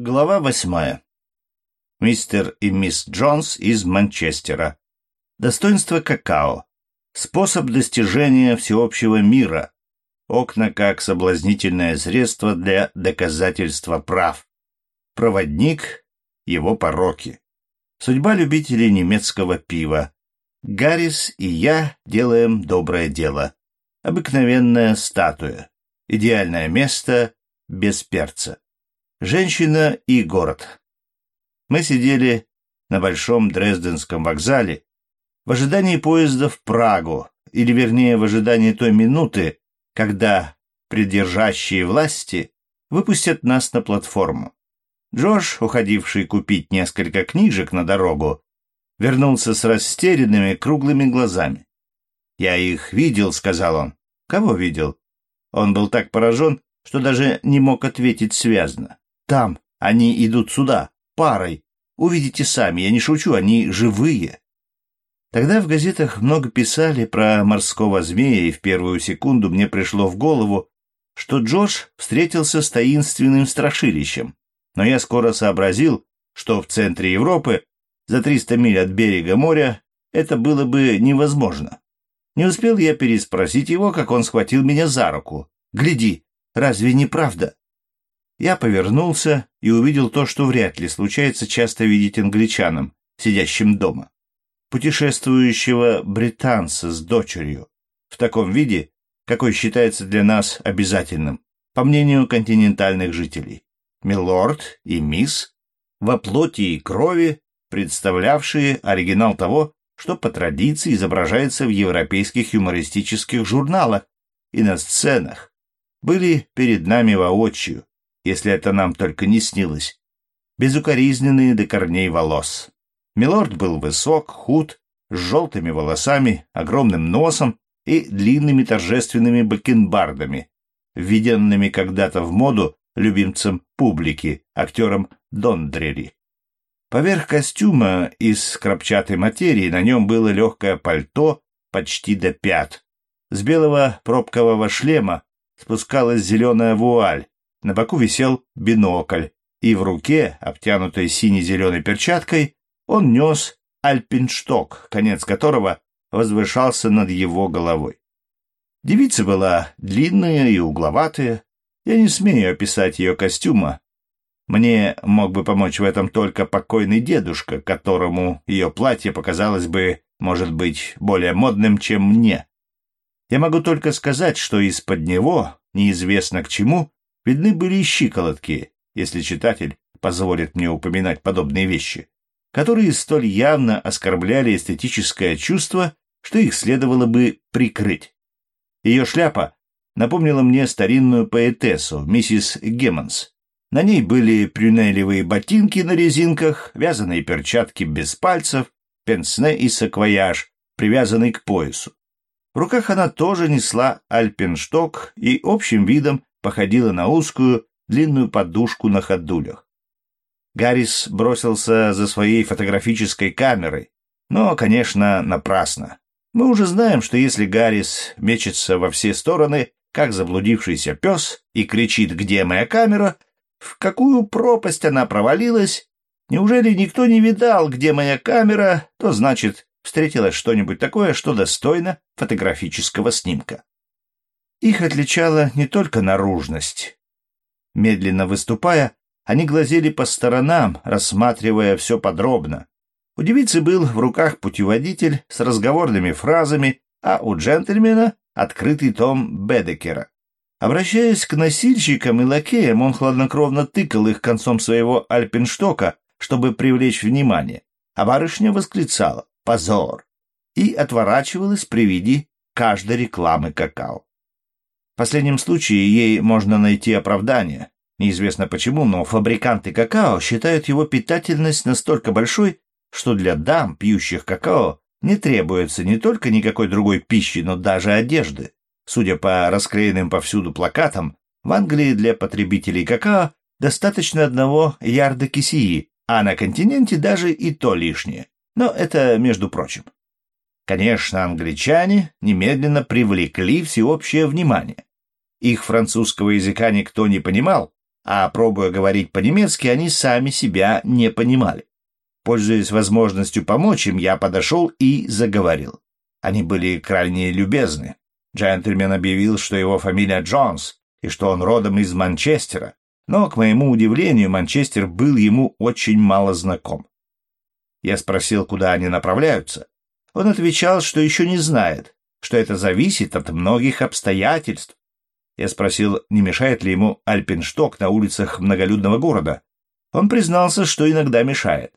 Глава восьмая. Мистер и мисс Джонс из Манчестера. Достоинство какао. Способ достижения всеобщего мира. Окна как соблазнительное средство для доказательства прав. Проводник. Его пороки. Судьба любителей немецкого пива. Гаррис и я делаем доброе дело. Обыкновенная статуя. Идеальное место без перца. Женщина и город. Мы сидели на большом Дрезденском вокзале в ожидании поезда в Прагу, или вернее в ожидании той минуты, когда придержащие власти выпустят нас на платформу. Джош, уходивший купить несколько книжек на дорогу, вернулся с растерянными круглыми глазами. «Я их видел», — сказал он. «Кого видел?» Он был так поражен, что даже не мог ответить связно. Там. Они идут сюда. Парой. Увидите сами. Я не шучу. Они живые. Тогда в газетах много писали про морского змея, и в первую секунду мне пришло в голову, что Джордж встретился с таинственным страшилищем. Но я скоро сообразил, что в центре Европы, за 300 миль от берега моря, это было бы невозможно. Не успел я переспросить его, как он схватил меня за руку. «Гляди, разве не правда?» Я повернулся и увидел то, что вряд ли случается часто видеть англичанам, сидящим дома. Путешествующего британца с дочерью. В таком виде, какой считается для нас обязательным, по мнению континентальных жителей. Милорд и мисс во плоти и крови, представлявшие оригинал того, что по традиции изображается в европейских юмористических журналах и на сценах, были перед нами воочию, если это нам только не снилось, безукоризненные до корней волос. Милорд был высок, худ, с желтыми волосами, огромным носом и длинными торжественными бакенбардами, введенными когда-то в моду любимцем публики, актером Дондрери. Поверх костюма из крапчатой материи на нем было легкое пальто почти до пят. С белого пробкового шлема спускалась зеленая вуаль, на боку висел бинокль, и в руке, обтянутой сине-зеленой перчаткой, он нес альпиншток, конец которого возвышался над его головой. Девица была длинная и угловатая. Я не смею описать ее костюма. Мне мог бы помочь в этом только покойный дедушка, которому ее платье показалось бы, может быть, более модным, чем мне. Я могу только сказать, что из-под него, неизвестно к чему, Видны были и щиколотки, если читатель позволит мне упоминать подобные вещи, которые столь явно оскорбляли эстетическое чувство, что их следовало бы прикрыть. Ее шляпа напомнила мне старинную поэтессу, миссис Геммонс. На ней были прюнелевые ботинки на резинках, вязаные перчатки без пальцев, пенсне и саквояж, привязанный к поясу. В руках она тоже несла альпеншток и общим видом походила на узкую, длинную подушку на ходулях. Гаррис бросился за своей фотографической камерой, но, конечно, напрасно. Мы уже знаем, что если Гаррис мечется во все стороны, как заблудившийся пес, и кричит «Где моя камера?», в какую пропасть она провалилась, неужели никто не видал, где моя камера, то значит, встретилось что-нибудь такое, что достойно фотографического снимка. Их отличала не только наружность. Медленно выступая, они глазели по сторонам, рассматривая все подробно. У девицы был в руках путеводитель с разговорными фразами, а у джентльмена — открытый том Бедекера. Обращаясь к носильщикам и лакеям, он хладнокровно тыкал их концом своего альпинштока, чтобы привлечь внимание, а барышня восклицала «Позор!» и отворачивалась при виде каждой рекламы какао. В последнем случае ей можно найти оправдание. Неизвестно почему, но фабриканты какао считают его питательность настолько большой, что для дам, пьющих какао, не требуется не только никакой другой пищи, но даже одежды. Судя по расклеенным повсюду плакатам, в Англии для потребителей какао достаточно одного ярда кисии, а на континенте даже и то лишнее. Но это между прочим. Конечно, англичане немедленно привлекли всеобщее внимание. Их французского языка никто не понимал, а пробуя говорить по-немецки, они сами себя не понимали. Пользуясь возможностью помочь им, я подошел и заговорил. Они были крайне любезны. Джентльмен объявил, что его фамилия Джонс и что он родом из Манчестера, но, к моему удивлению, Манчестер был ему очень мало знаком. Я спросил, куда они направляются. Он отвечал, что еще не знает, что это зависит от многих обстоятельств. Я спросил, не мешает ли ему альпиншток на улицах многолюдного города. Он признался, что иногда мешает.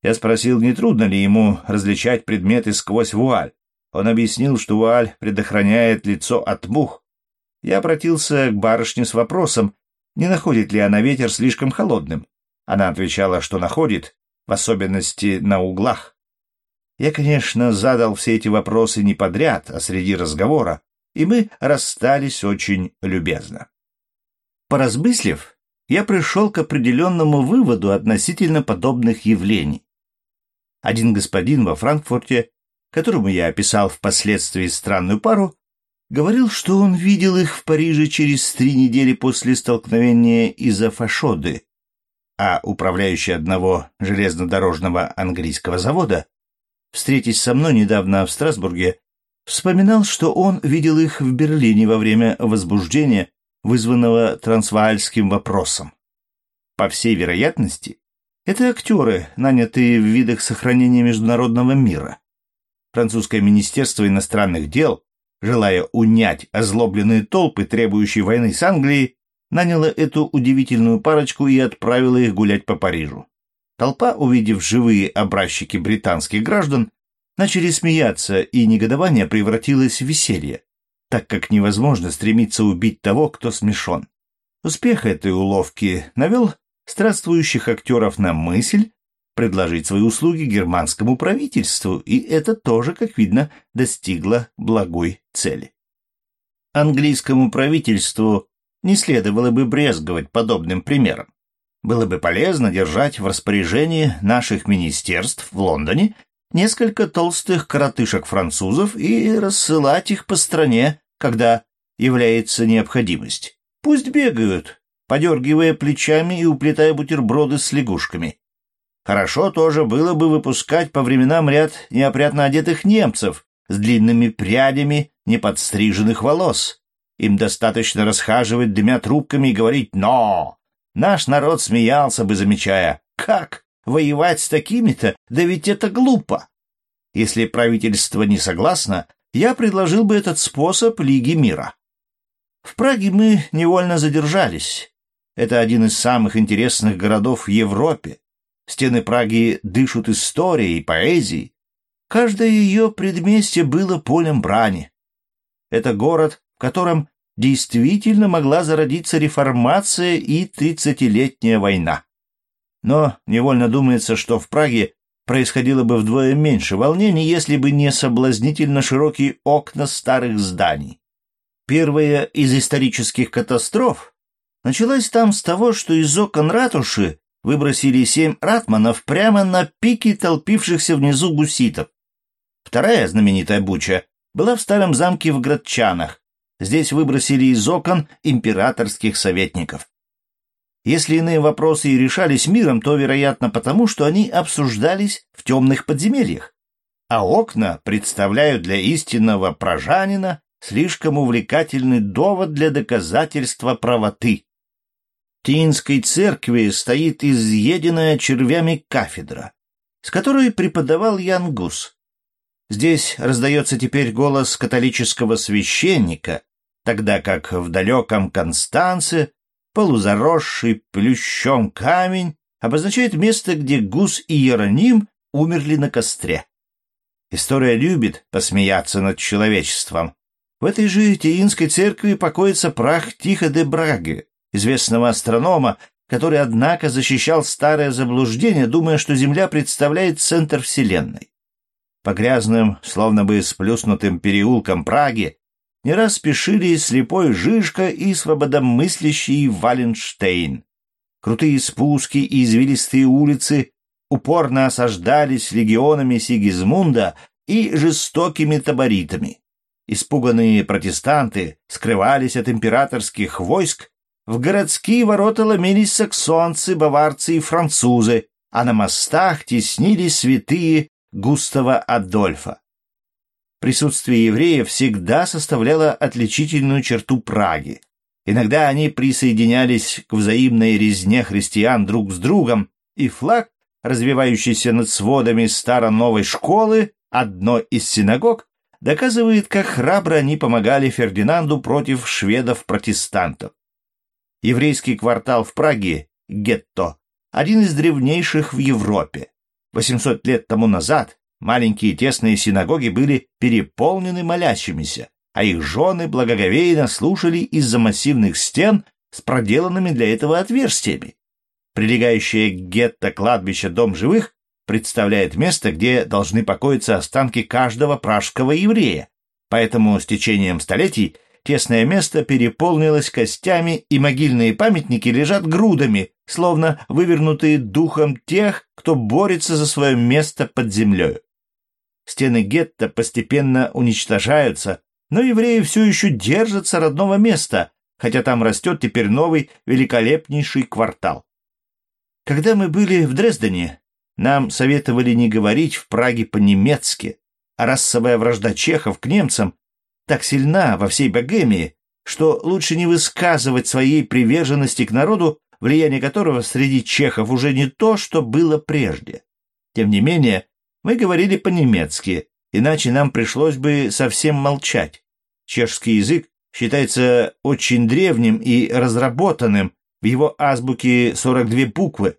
Я спросил, не трудно ли ему различать предметы сквозь вуаль. Он объяснил, что вуаль предохраняет лицо от мух. Я обратился к барышне с вопросом, не находит ли она ветер слишком холодным. Она отвечала, что находит, в особенности на углах. Я, конечно, задал все эти вопросы не подряд, а среди разговора, и мы расстались очень любезно. Поразмыслив, я пришел к определенному выводу относительно подобных явлений. Один господин во Франкфурте которому я описал впоследствии странную пару, говорил, что он видел их в Париже через три недели после столкновения из-за фашоды, а управляющий одного железнодорожного английского завода, встретясь со мной недавно в Страсбурге, вспоминал, что он видел их в Берлине во время возбуждения, вызванного трансваальским вопросом. По всей вероятности, это актеры, нанятые в видах сохранения международного мира. Французское министерство иностранных дел, желая унять озлобленные толпы, требующие войны с Англией, наняло эту удивительную парочку и отправило их гулять по Парижу. Толпа, увидев живые образчики британских граждан, начали смеяться, и негодование превратилось в веселье, так как невозможно стремиться убить того, кто смешон. Успех этой уловки навел странствующих актеров на мысль, предложить свои услуги германскому правительству, и это тоже, как видно, достигло благой цели. Английскому правительству не следовало бы брезговать подобным примером. Было бы полезно держать в распоряжении наших министерств в Лондоне несколько толстых коротышек-французов и рассылать их по стране, когда является необходимость. Пусть бегают, подергивая плечами и уплетая бутерброды с лягушками. Хорошо тоже было бы выпускать по временам ряд неопрятно одетых немцев с длинными прядями неподстриженных волос. Им достаточно расхаживать, дымя трубками и говорить «но». Наш народ смеялся бы, замечая «как? Воевать с такими-то? Да ведь это глупо!» Если правительство не согласно, я предложил бы этот способ Лиги мира. В Праге мы невольно задержались. Это один из самых интересных городов в Европе. Стены Праги дышат историей и поэзией. Каждое ее предместье было полем брани. Это город, в котором действительно могла зародиться реформация и тридцатилетняя война. Но невольно думается, что в Праге происходило бы вдвое меньше волнений, если бы не соблазнительно широкие окна старых зданий. Первая из исторических катастроф началась там с того, что из окон ратуши выбросили семь ратманов прямо на пике толпившихся внизу гуситов. Вторая знаменитая буча была в старом замке в Градчанах. Здесь выбросили из окон императорских советников. Если иные вопросы и решались миром, то, вероятно, потому, что они обсуждались в темных подземельях. А окна представляют для истинного прожанина слишком увлекательный довод для доказательства правоты. Тиинской церкви стоит изъеденная червями кафедра, с которой преподавал Ян Гус. Здесь раздается теперь голос католического священника, тогда как в далеком Констанце полузаросший плющом камень обозначает место, где Гус и Иероним умерли на костре. История любит посмеяться над человечеством. В этой же Тиинской церкви покоится прах Тихо де Браги, известного астронома, который, однако, защищал старое заблуждение, думая, что Земля представляет центр Вселенной. По грязным, словно бы сплюснутым переулкам Праги не раз спешили слепой Жишка и свободомыслящий Валенштейн. Крутые спуски и извилистые улицы упорно осаждались легионами Сигизмунда и жестокими таборитами. Испуганные протестанты скрывались от императорских войск в городские ворота ломились саксонцы, баварцы и французы, а на мостах теснились святые Густава Адольфа. Присутствие евреев всегда составляло отличительную черту Праги. Иногда они присоединялись к взаимной резне христиан друг с другом, и флаг, развивающийся над сводами старо-новой школы, одной из синагог, доказывает, как храбро они помогали Фердинанду против шведов-протестантов. Еврейский квартал в Праге, гетто, один из древнейших в Европе. 800 лет тому назад маленькие тесные синагоги были переполнены молящимися, а их жены благоговейно слушали из-за массивных стен с проделанными для этого отверстиями. Прилегающее к гетто кладбище Дом живых представляет место, где должны покоиться останки каждого пражского еврея, поэтому с течением столетий тесное место переполнилось костями, и могильные памятники лежат грудами, словно вывернутые духом тех, кто борется за свое место под землей. Стены гетто постепенно уничтожаются, но евреи все еще держатся родного места, хотя там растет теперь новый великолепнейший квартал. Когда мы были в Дрездене, нам советовали не говорить в Праге по-немецки, а расовая вражда чехов к немцам так сильна во всей Богемии, что лучше не высказывать своей приверженности к народу, влияние которого среди чехов уже не то, что было прежде. Тем не менее, мы говорили по-немецки, иначе нам пришлось бы совсем молчать. Чешский язык считается очень древним и разработанным, в его азбуке 42 буквы.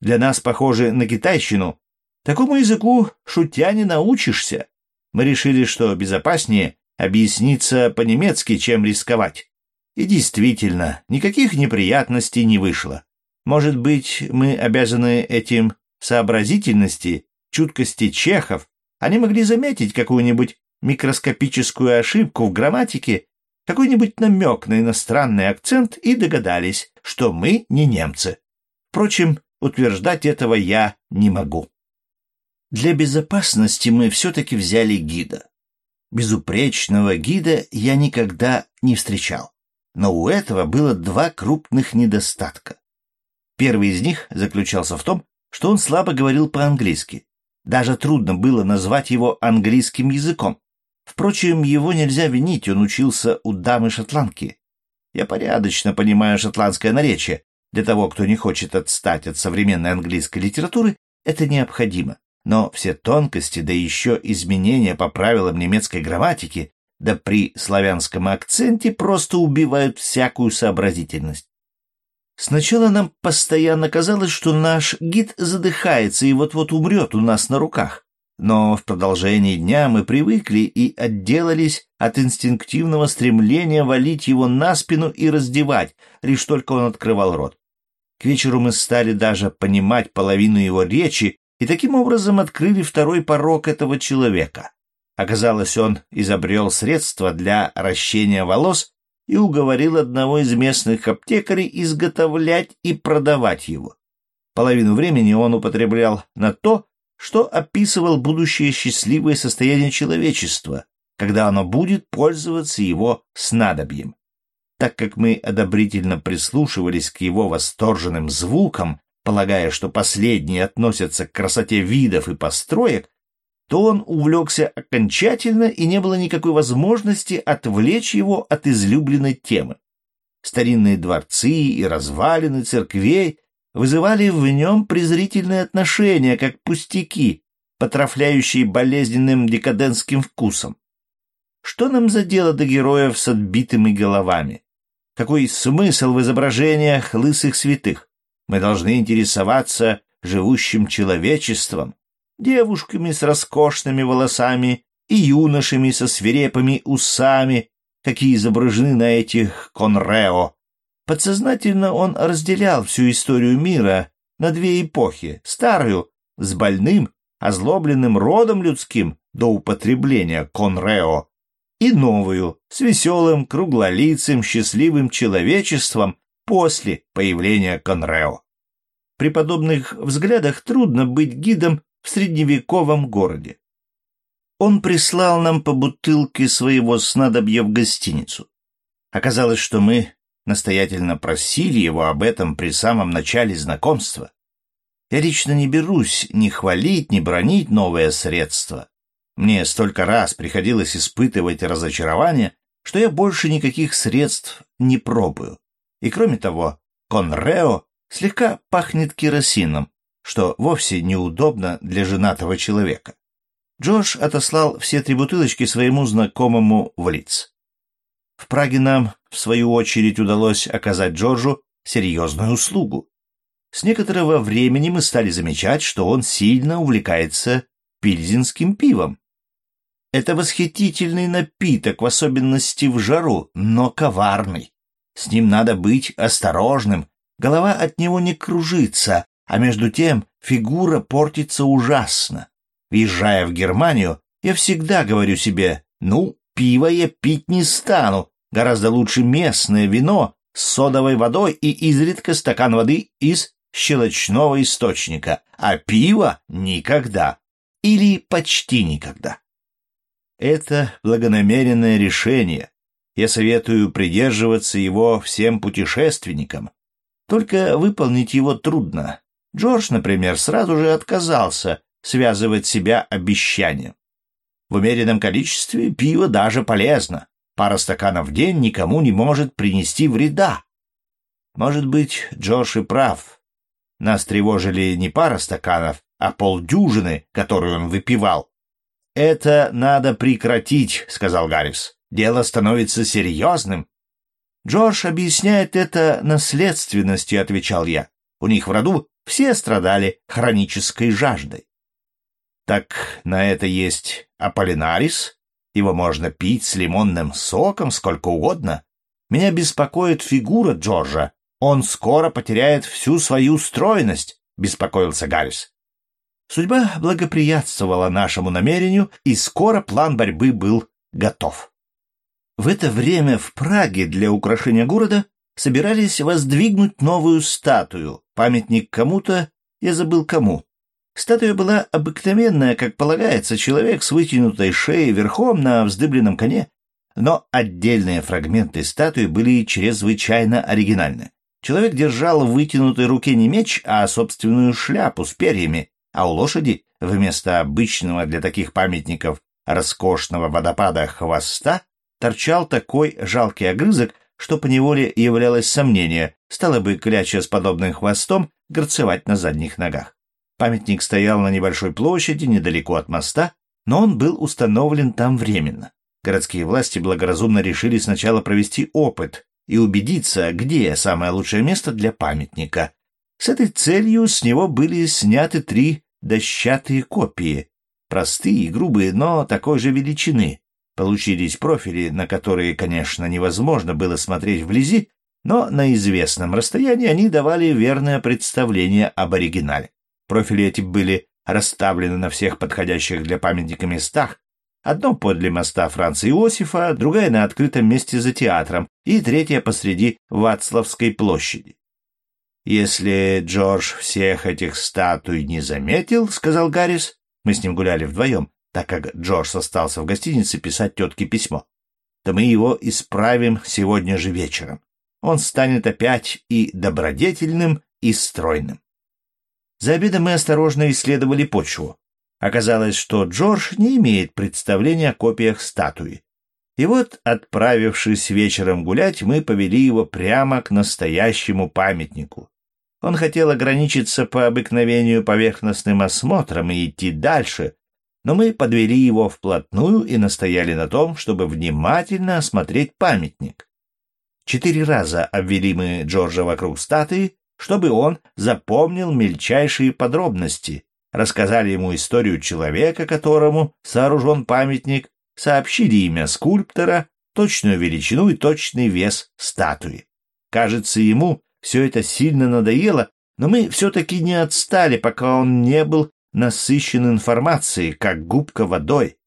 Для нас похожи на китайщину. Такому языку шутя не научишься. Мы решили, что безопаснее объясниться по-немецки, чем рисковать. И действительно, никаких неприятностей не вышло. Может быть, мы обязаны этим сообразительности, чуткости чехов, они могли заметить какую-нибудь микроскопическую ошибку в грамматике, какой-нибудь намек на иностранный акцент и догадались, что мы не немцы. Впрочем, утверждать этого я не могу. Для безопасности мы все-таки взяли гида. Безупречного гида я никогда не встречал. Но у этого было два крупных недостатка. Первый из них заключался в том, что он слабо говорил по-английски. Даже трудно было назвать его английским языком. Впрочем, его нельзя винить, он учился у дамы-шотландки. Я порядочно понимаю шотландское наречие. Для того, кто не хочет отстать от современной английской литературы, это необходимо но все тонкости, да еще изменения по правилам немецкой грамматики, да при славянском акценте просто убивают всякую сообразительность. Сначала нам постоянно казалось, что наш гид задыхается и вот-вот умрет у нас на руках. Но в продолжении дня мы привыкли и отделались от инстинктивного стремления валить его на спину и раздевать, лишь только он открывал рот. К вечеру мы стали даже понимать половину его речи и таким образом открыли второй порог этого человека. Оказалось, он изобрел средства для ращения волос и уговорил одного из местных аптекарей изготовлять и продавать его. Половину времени он употреблял на то, что описывал будущее счастливое состояние человечества, когда оно будет пользоваться его снадобьем. Так как мы одобрительно прислушивались к его восторженным звукам, полагая, что последние относятся к красоте видов и построек, то он увлекся окончательно и не было никакой возможности отвлечь его от излюбленной темы. Старинные дворцы и развалины церквей вызывали в нем презрительное отношение, как пустяки, потрафляющие болезненным декадентским вкусом. Что нам за дело до героев с отбитыми головами? Какой смысл в изображениях лысых святых? Мы должны интересоваться живущим человечеством, девушками с роскошными волосами и юношами со свирепыми усами, какие изображены на этих конрео. Подсознательно он разделял всю историю мира на две эпохи — старую, с больным, озлобленным родом людским до употребления конрео, и новую, с веселым, круглолицым, счастливым человечеством, после появления Конрео. При подобных взглядах трудно быть гидом в средневековом городе. Он прислал нам по бутылке своего снадобья в гостиницу. Оказалось, что мы настоятельно просили его об этом при самом начале знакомства. Я лично не берусь ни хвалить, ни бронить новое средство. Мне столько раз приходилось испытывать разочарование, что я больше никаких средств не пробую. И кроме того, Конрео слегка пахнет керосином, что вовсе неудобно для женатого человека. Джош отослал все три бутылочки своему знакомому в лиц. В Праге нам, в свою очередь, удалось оказать Джорджу серьезную услугу. С некоторого времени мы стали замечать, что он сильно увлекается пильзинским пивом. Это восхитительный напиток, в особенности в жару, но коварный. С ним надо быть осторожным, голова от него не кружится, а между тем фигура портится ужасно. Въезжая в Германию, я всегда говорю себе, ну, пиво я пить не стану, гораздо лучше местное вино с содовой водой и изредка стакан воды из щелочного источника, а пиво никогда. Или почти никогда. Это благонамеренное решение. Я советую придерживаться его всем путешественникам. Только выполнить его трудно. Джордж, например, сразу же отказался связывать себя обещанием. В умеренном количестве пиво даже полезно. Пара стаканов в день никому не может принести вреда. Может быть, Джордж и прав. Нас тревожили не пара стаканов, а полдюжины, которые он выпивал. «Это надо прекратить», — сказал Гаррис. «Дело становится серьезным». «Джордж объясняет это наследственностью», — отвечал я. «У них в роду все страдали хронической жаждой». Так на это есть аполлинарис. Его можно пить с лимонным соком сколько угодно. Меня беспокоит фигура Джорджа. Он скоро потеряет всю свою стройность, — беспокоился Гаррис. Судьба благоприятствовала нашему намерению, и скоро план борьбы был готов. В это время в Праге для украшения города собирались воздвигнуть новую статую, памятник кому-то, я забыл кому. Статуя была обыкновенная, как полагается, человек с вытянутой шеей верхом на вздыбленном коне, но отдельные фрагменты статуи были чрезвычайно оригинальны. Человек держал в вытянутой руке не меч, а собственную шляпу с перьями, а у лошади вместо обычного для таких памятников роскошного водопада хвоста торчал такой жалкий огрызок, что поневоле являлось сомнение, стало бы кляча с подобным хвостом горцевать на задних ногах. Памятник стоял на небольшой площади недалеко от моста, но он был установлен там временно. Городские власти благоразумно решили сначала провести опыт и убедиться, где самое лучшее место для памятника. С этой целью с него были сняты три дощатые копии, простые и грубые, но такой же величины. Получились профили, на которые, конечно, невозможно было смотреть вблизи, но на известном расстоянии они давали верное представление об оригинале. Профили эти были расставлены на всех подходящих для памятника местах, одно подле моста Франца Иосифа, другая на открытом месте за театром и третья посреди Вацлавской площади. «Если Джордж всех этих статуй не заметил, — сказал Гаррис, — мы с ним гуляли вдвоем, так как Джордж остался в гостинице писать тетке письмо, то мы его исправим сегодня же вечером. Он станет опять и добродетельным, и стройным. За обедом мы осторожно исследовали почву. Оказалось, что Джордж не имеет представления о копиях статуи. И вот, отправившись вечером гулять, мы повели его прямо к настоящему памятнику. Он хотел ограничиться по обыкновению поверхностным осмотром и идти дальше, но мы подвели его вплотную и настояли на том, чтобы внимательно осмотреть памятник. Четыре раза обвели мы Джорджа вокруг статуи, чтобы он запомнил мельчайшие подробности, рассказали ему историю человека, которому сооружен памятник, сообщили имя скульптора, точную величину и точный вес статуи. Кажется, ему все это сильно надоело, но мы все-таки не отстали, пока он не был насыщен информацией, как губка водой.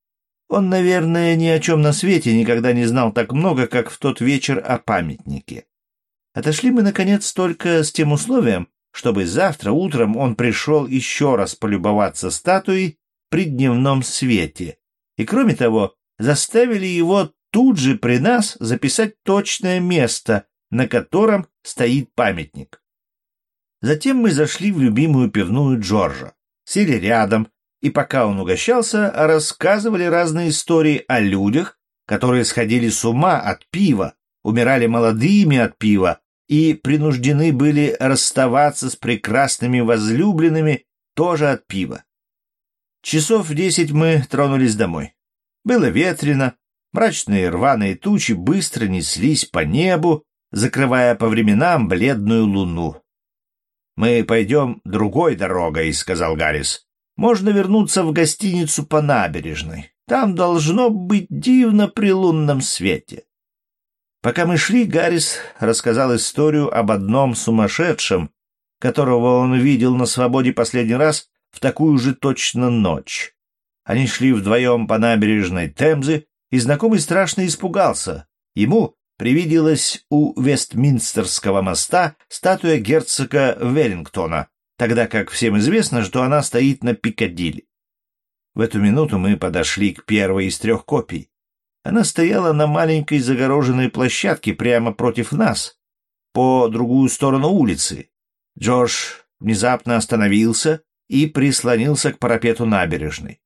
Он, наверное, ни о чем на свете никогда не знал так много, как в тот вечер о памятнике. Отошли мы, наконец, только с тем условием, чтобы завтра утром он пришел еще раз полюбоваться статуей при дневном свете. И, кроме того, заставили его тут же при нас записать точное место, на котором стоит памятник. Затем мы зашли в любимую пивную Джорджа, сели рядом, и пока он угощался, рассказывали разные истории о людях, которые сходили с ума от пива, умирали молодыми от пива и принуждены были расставаться с прекрасными возлюбленными тоже от пива. Часов в десять мы тронулись домой. Было ветрено, мрачные рваные тучи быстро неслись по небу, закрывая по временам бледную луну. «Мы пойдем другой дорогой», — сказал Гаррис. «Можно вернуться в гостиницу по набережной. Там должно быть дивно при лунном свете». Пока мы шли, Гаррис рассказал историю об одном сумасшедшем, которого он видел на свободе последний раз в такую же точно ночь. Они шли вдвоем по набережной Темзы, и знакомый страшно испугался. Ему привиделась у Вестминстерского моста статуя герцога Веллингтона, тогда как всем известно, что она стоит на Пикадилли. В эту минуту мы подошли к первой из трех копий. Она стояла на маленькой загороженной площадке прямо против нас, по другую сторону улицы. Джордж внезапно остановился и прислонился к парапету набережной.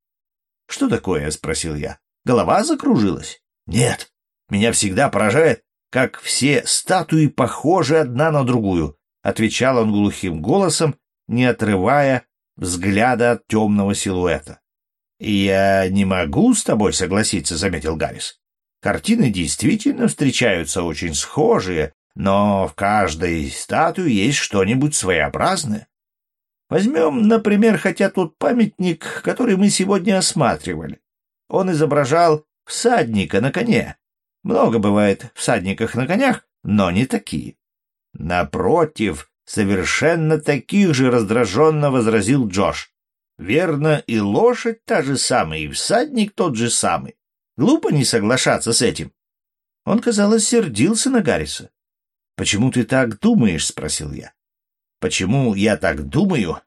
«Что такое?» — спросил я. «Голова закружилась?» «Нет. Меня всегда поражает, как все статуи похожи одна на другую», — отвечал он глухим голосом, не отрывая взгляда от темного силуэта. «Я не могу с тобой согласиться», — заметил Гаррис. «Картины действительно встречаются очень схожие, но в каждой статуе есть что-нибудь своеобразное. Возьмем, например, хотя тот памятник, который мы сегодня осматривали. Он изображал всадника на коне. Много бывает всадниках на конях, но не такие. Напротив, совершенно таких же раздраженно возразил Джош. Верно, и лошадь та же самая, и всадник тот же самый. Глупо не соглашаться с этим. Он, казалось, сердился на Гарриса. «Почему ты так думаешь?» — спросил я. Почему я так думаю?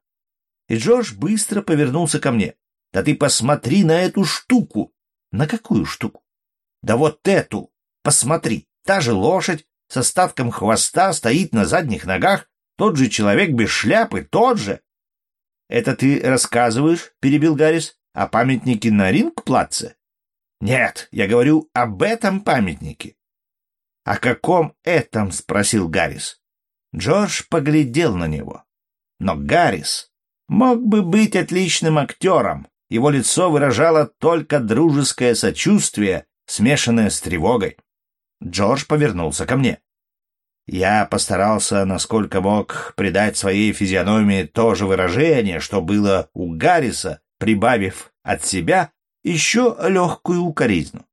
И Джордж быстро повернулся ко мне. Да ты посмотри на эту штуку. На какую штуку? Да вот эту. Посмотри. Та же лошадь с остатком хвоста стоит на задних ногах. Тот же человек без шляпы, тот же. Это ты рассказываешь, перебил Гаррис, о памятнике на Рингплаце? Нет, я говорю об этом памятнике. О каком этом? спросил Гаррис. Джордж поглядел на него. Но Гаррис мог бы быть отличным актером. Его лицо выражало только дружеское сочувствие, смешанное с тревогой. Джордж повернулся ко мне. Я постарался, насколько мог, придать своей физиономии то же выражение, что было у Гарриса, прибавив от себя еще легкую укоризну.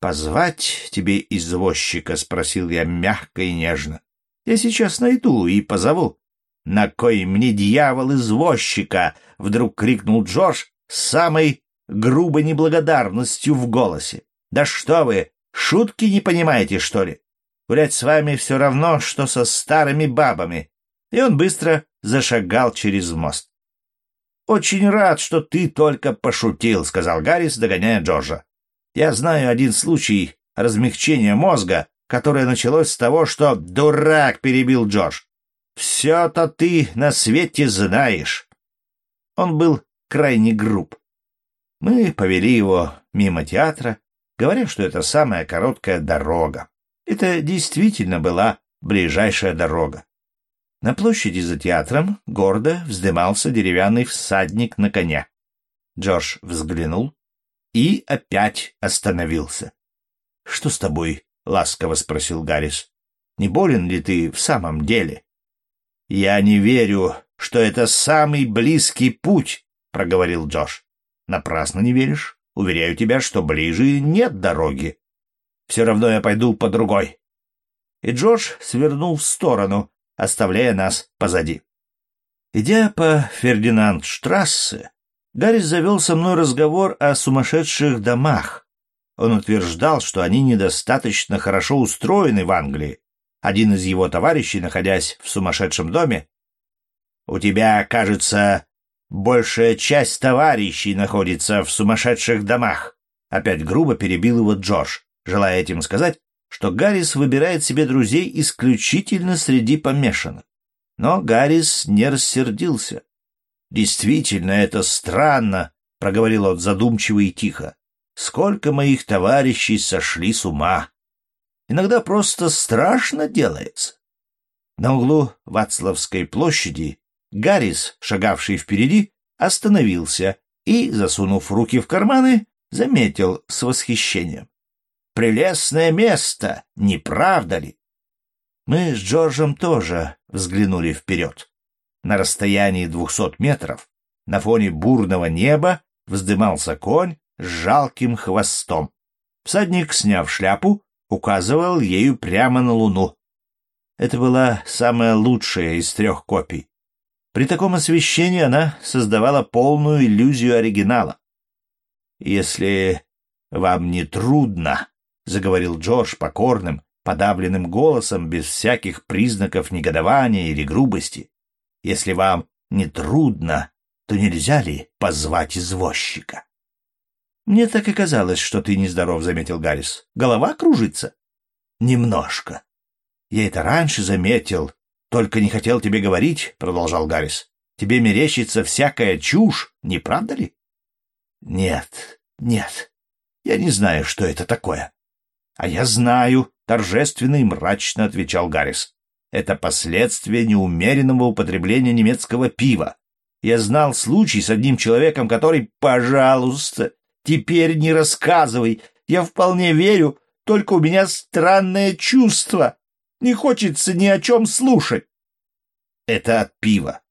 «Позвать тебе извозчика?» — спросил я мягко и нежно. Я сейчас найду и позову. — На кой мне дьявол извозчика? — вдруг крикнул Джордж с самой грубой неблагодарностью в голосе. — Да что вы, шутки не понимаете, что ли? Гулять с вами все равно, что со старыми бабами. И он быстро зашагал через мост. — Очень рад, что ты только пошутил, — сказал Гаррис, догоняя Джорджа. — Я знаю один случай размягчения мозга, которое началось с того, что «дурак» перебил Джордж. «Все-то ты на свете знаешь». Он был крайне груб. Мы повели его мимо театра, говоря, что это самая короткая дорога. Это действительно была ближайшая дорога. На площади за театром гордо вздымался деревянный всадник на коне. Джордж взглянул и опять остановился. — Что с тобой? ласково спросил Гаррис. Не болен ли ты в самом деле? Я не верю, что это самый близкий путь, проговорил Джош. Напрасно не веришь. Уверяю тебя, что ближе нет дороги. Все равно я пойду по другой. И Джош свернул в сторону, оставляя нас позади. Идя по Фердинанд-штрассе, Гаррис завел со мной разговор о сумасшедших домах, он утверждал, что они недостаточно хорошо устроены в Англии. Один из его товарищей, находясь в сумасшедшем доме, «У тебя, кажется, большая часть товарищей находится в сумасшедших домах», опять грубо перебил его Джордж, желая этим сказать, что Гаррис выбирает себе друзей исключительно среди помешанных. Но Гаррис не рассердился. «Действительно, это странно», — проговорил он задумчиво и тихо. «Сколько моих товарищей сошли с ума! Иногда просто страшно делается». На углу Вацлавской площади Гаррис, шагавший впереди, остановился и, засунув руки в карманы, заметил с восхищением. «Прелестное место, не правда ли?» Мы с Джорджем тоже взглянули вперед. На расстоянии двухсот метров на фоне бурного неба вздымался конь с жалким хвостом. Всадник, сняв шляпу, указывал ею прямо на луну. Это была самая лучшая из трех копий. При таком освещении она создавала полную иллюзию оригинала. «Если вам не трудно», — заговорил Джордж покорным, подавленным голосом, без всяких признаков негодования или грубости, «если вам не трудно, то нельзя ли позвать извозчика?» «Мне так и казалось, что ты нездоров», — заметил Гаррис. «Голова кружится?» «Немножко. Я это раньше заметил, только не хотел тебе говорить», — продолжал Гаррис. «Тебе мерещится всякая чушь, не правда ли?» «Нет, нет, я не знаю, что это такое». «А я знаю», — торжественно и мрачно отвечал Гаррис. «Это последствия неумеренного употребления немецкого пива. Я знал случай с одним человеком, который, пожалуйста, теперь не рассказывай. Я вполне верю, только у меня странное чувство. Не хочется ни о чем слушать. Это от пива.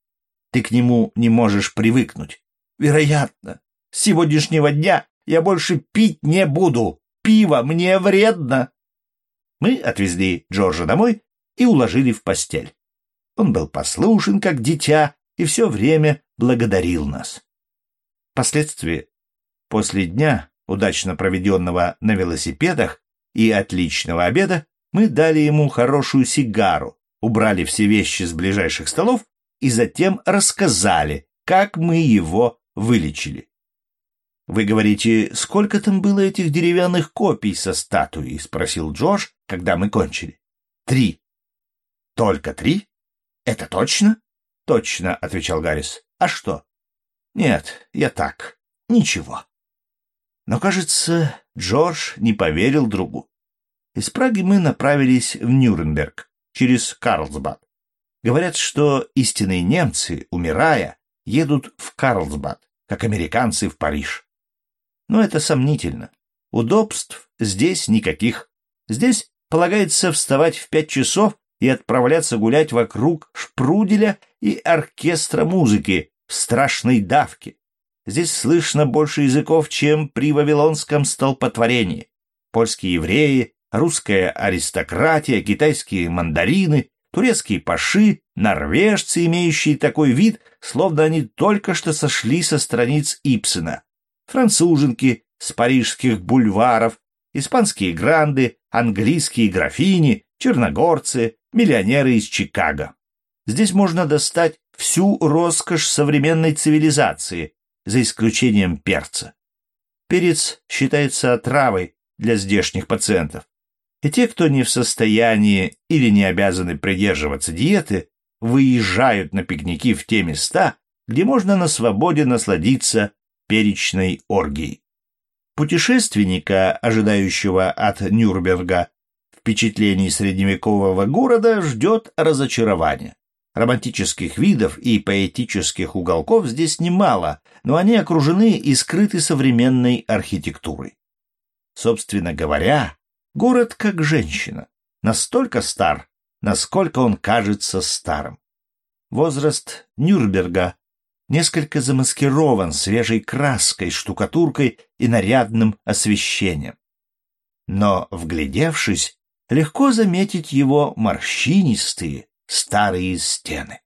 Ты к нему не можешь привыкнуть. Вероятно. С сегодняшнего дня я больше пить не буду. Пиво мне вредно. Мы отвезли Джорджа домой и уложили в постель. Он был послушен, как дитя, и все время благодарил нас. Впоследствии, после дня, удачно проведенного на велосипедах и отличного обеда, мы дали ему хорошую сигару, убрали все вещи с ближайших столов и затем рассказали, как мы его вылечили. «Вы говорите, сколько там было этих деревянных копий со статуей?» — спросил Джордж, когда мы кончили. «Три». «Только три? Это точно?» «Точно», — отвечал Гаррис. «А что?» «Нет, я так. Ничего». Но, кажется, Джордж не поверил другу. Из Праги мы направились в Нюрнберг через Карлсбад. Говорят, что истинные немцы, умирая, едут в Карлсбад, как американцы в Париж. Но это сомнительно. Удобств здесь никаких. Здесь полагается вставать в пять часов и отправляться гулять вокруг шпруделя и оркестра музыки в страшной давке. Здесь слышно больше языков, чем при вавилонском столпотворении. Польские евреи, русская аристократия, китайские мандарины, турецкие паши, норвежцы, имеющие такой вид, словно они только что сошли со страниц Ипсена, француженки с парижских бульваров, испанские гранды, английские графини, черногорцы, миллионеры из Чикаго. Здесь можно достать всю роскошь современной цивилизации, за исключением перца. Перец считается отравой для здешних пациентов. И те, кто не в состоянии или не обязаны придерживаться диеты, выезжают на пикники в те места, где можно на свободе насладиться перечной оргией. Путешественника, ожидающего от Нюрнберга впечатлений средневекового города ждет разочарование. Романтических видов и поэтических уголков здесь немало, но они окружены и скрыты современной архитектурой. Собственно говоря, город как женщина, настолько стар, насколько он кажется старым. Возраст Нюрнберга несколько замаскирован свежей краской, штукатуркой и нарядным освещением. Но, вглядевшись, легко заметить его морщинистые старые стены.